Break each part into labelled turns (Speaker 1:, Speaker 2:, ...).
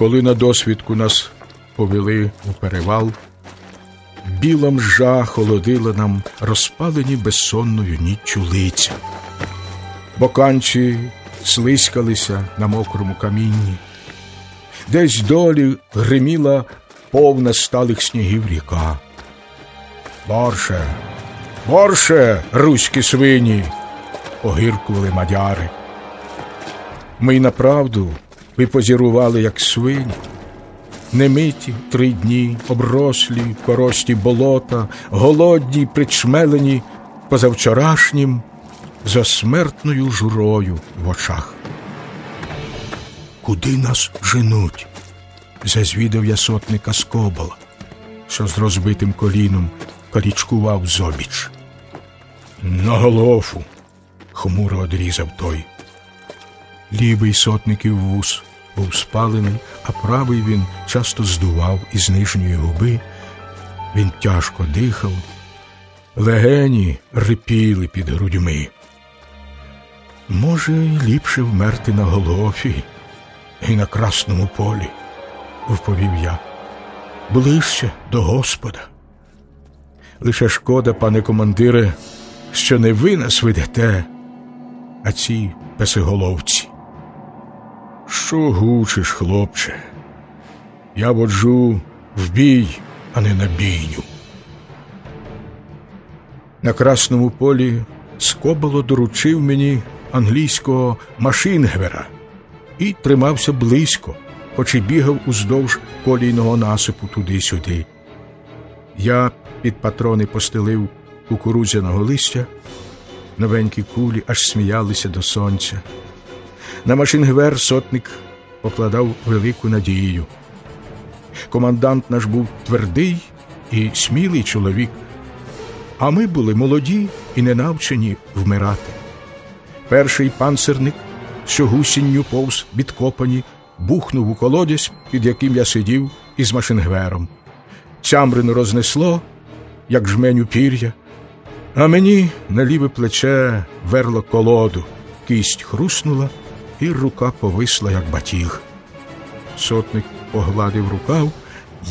Speaker 1: Коли на досвідку нас повели у перевал, біла мжа холодила нам розпалені безсонною ніччю лиця. Боканчі слизькалися на мокрому камінні, десь долі гриміла повна сталих снігів ріка. Борше, борше, руські свині, погіркували мадяри. Ми й направду випозірували, як свині, немиті три дні, оброслі, корості болота, голодні, причмелені позавчорашнім за смертною журою в очах. Куди нас женуть? зазвідав я сотника Скобола, що з розбитим коліном корічкував зобіч. На голову, хмуро одрізав той. Лівий сотників вус був спалений, а правий він часто здував із нижньої губи. Він тяжко дихав, легені рипіли під грудьми. Може, ліпше вмерти на Голгофі і на Красному полі, вповів я, ближче до Господа. Лише шкода, пане командире, що не ви нас ведете, а ці песиголовці. Що гучиш, хлопче? Я воджу в бій, а не на бійню. На Красному полі Скоболо доручив мені англійського машингвера і тримався близько, хоч і бігав уздовж колійного насипу туди-сюди. Я під патрони постелив кукурудзяного листя, новенькі кулі аж сміялися до сонця. На машингвер сотник покладав велику надію. Командант наш був твердий і смілий чоловік, а ми були молоді і не навчені вмирати. Перший панцерник, що гусінню повз відкопані, бухнув у колодязь, під яким я сидів із машингвером. Цямрину рознесло, як жменю пір'я, а мені на ліве плече верло колоду, кість хруснула, і рука повисла, як батіг. Сотник погладив рукав,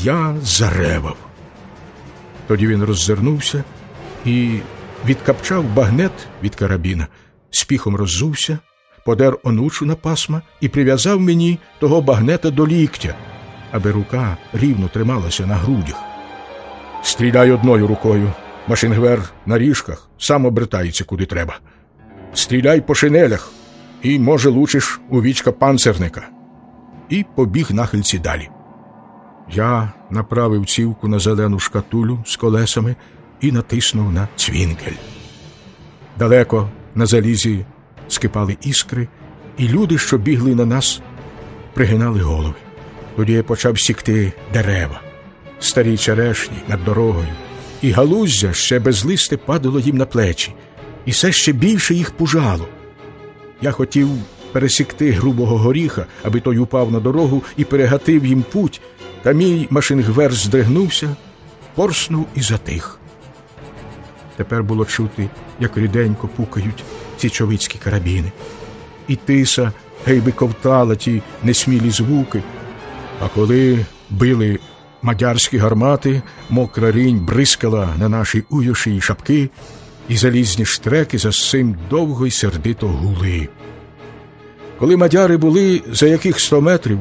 Speaker 1: я заревав. Тоді він роззирнувся і відкапчав багнет від карабіна, спіхом роззувся, подер онучу на пасма і прив'язав мені того багнета до ліктя, аби рука рівно трималася на грудях. Стріляй одною рукою. Машингвер на ріжках сам обертається куди треба. Стріляй по шинелях і, може, лучиш у вічка панцерника. І побіг нахильці далі. Я направив цівку на зелену шкатулю з колесами і натиснув на цвінкель. Далеко на залізі скипали іскри, і люди, що бігли на нас, пригинали голови. Тоді я почав сікти дерева, старі черешні над дорогою, і галуздя ще без листи падало їм на плечі, і все ще більше їх пужало. Я хотів пересікти грубого горіха, аби той упав на дорогу і перегатив їм путь, та мій машингвер здригнувся, порснув і затих. Тепер було чути, як ріденько пукають ці човицькі карабіни. І тиса гейби ковтала ті несмілі звуки. А коли били мадярські гармати, мокра рінь бризкала на наші уюші й шапки, і залізні штреки за сим довго й сердито гули. Коли мадяри були за яких сто метрів,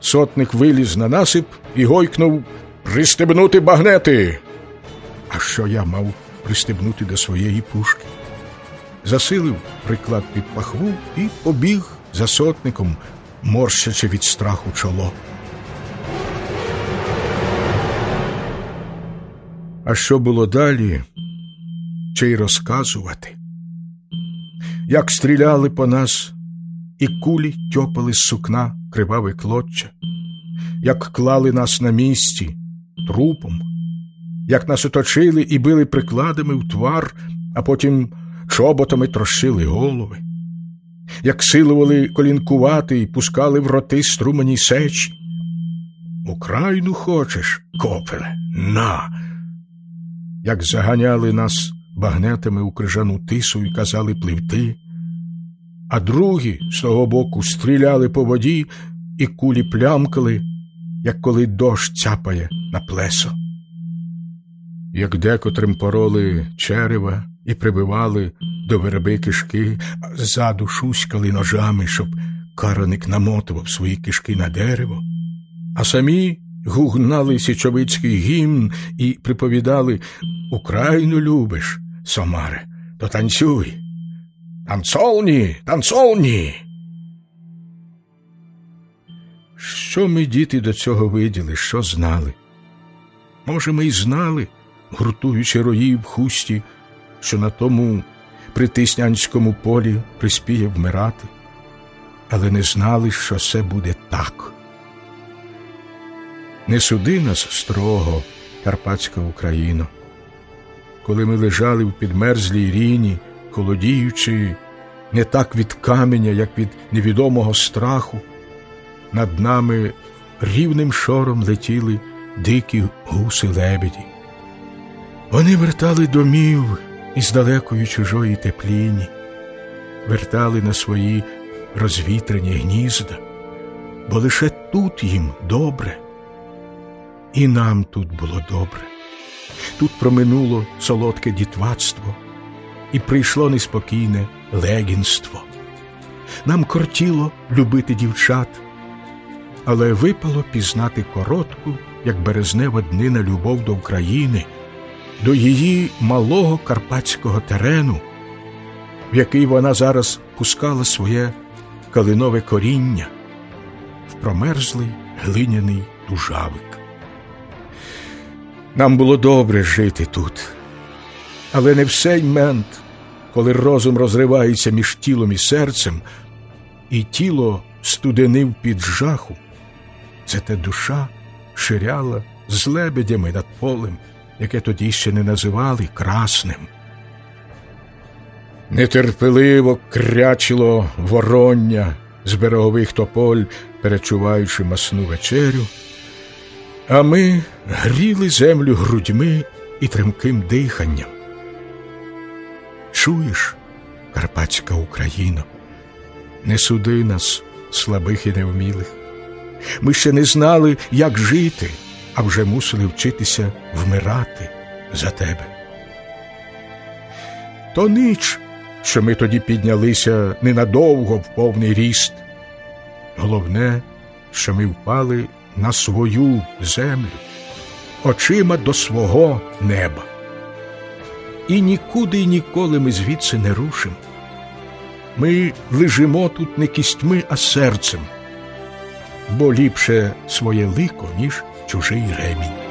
Speaker 1: сотник виліз на насип і гойкнув Пристебнути багнети. А що я мав пристебнути до своєї пушки? Засилив приклад під пахву і побіг за сотником, морщачи від страху чоло. А що було далі, чи й розказувати? Як стріляли по нас, і кулі тьопали з сукна криваве клоччя, як клали нас на місці трупом, як нас оточили і били прикладами в твар, а потім чоботами трощили голови, як силували колінкувати і пускали в роти струмені сечі. Україну хочеш, копеле, на. Як заганяли нас багнетами у крижану тису і казали пливти, а другі з того боку стріляли по воді, і кулі плямкали, як коли дощ цяпає на плесо. Як декотрим пороли черева і прибивали до верби кишки, а ззаду шуськали ножами, щоб караник намотував свої кишки на дерево, а самі гугнали січовицький гімн і приповідали Україну любиш, Самаре, то танцюй. Танцолні, танцолні. Що ми, діти, до цього виділи, що знали? Може, ми й знали, гуртуючи рої в хусті, що на тому притиснянському полі приспіє вмирати, але не знали, що це буде так. Не суди нас строго, Карпатська Україна. Коли ми лежали в підмерзлій ріні, холодіючи, не так від каменя, як від невідомого страху, над нами рівним шором летіли дикі гуси лебеді. Вони вертали домів із далекої чужої тепліні, вертали на свої розвітрені гнізда, бо лише тут їм добре, і нам тут було добре. Тут проминуло солодке дітвацтво, і прийшло неспокійне легінство. Нам кортіло любити дівчат, але випало пізнати коротку, як березнева днина любов до України, до її малого карпатського терену, в який вона зараз пускала своє калинове коріння в промерзлий глиняний дужавик. Нам було добре жити тут, але не в сей мент, коли розум розривається між тілом і серцем, і тіло студенив під жаху, це те душа ширяла з лебедями над полем, яке тоді ще не називали красним. Нетерпеливо крячило вороння з берегових тополь, перечуваючи масну вечерю, а ми гріли землю грудьми і тремким диханням. Чуєш, Карпатська Україно, не суди нас, слабих і невмілих. Ми ще не знали, як жити, а вже мусили вчитися вмирати за тебе. То ніч, що ми тоді піднялися ненадовго в повний ріст. Головне, що ми впали на свою землю, очима до свого неба. І нікуди й ніколи ми звідси не рушимо. Ми лежимо тут не кістьми, а серцем, бо ліпше своє лико, ніж чужий ремінь.